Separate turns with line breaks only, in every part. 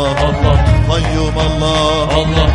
Allah, Allah, Kayyum Allah, Allah.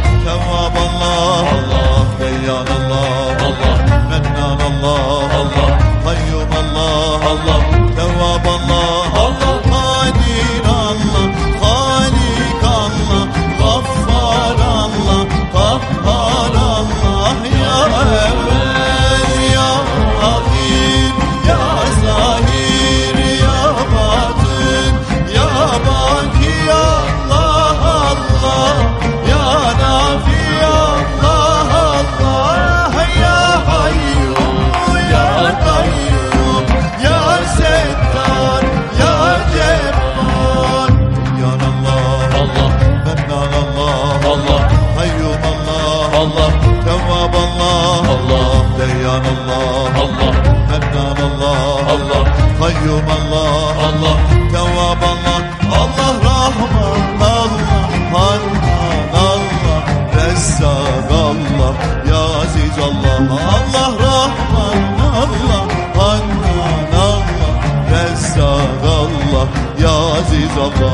Mennan Allah Allah Mennan Allah Allah Kayyum Allah Allah Tevvab Allah Allah Rahman Allah Hannan Allah Rezzak Allah Ya Aziz Allah Allah Rahman Allah Hannan Allah Rezzak Allah Ya Aziz Allah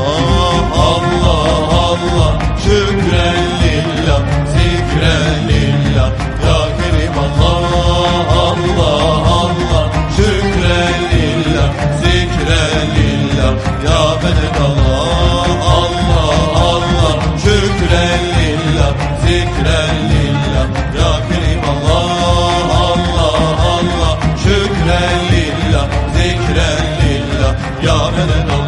Allah Allah Şükren lillah şükren lillah Ya Kerim Allah Allah Allah. Şükren lillah zikren lillah Ya Meden Allah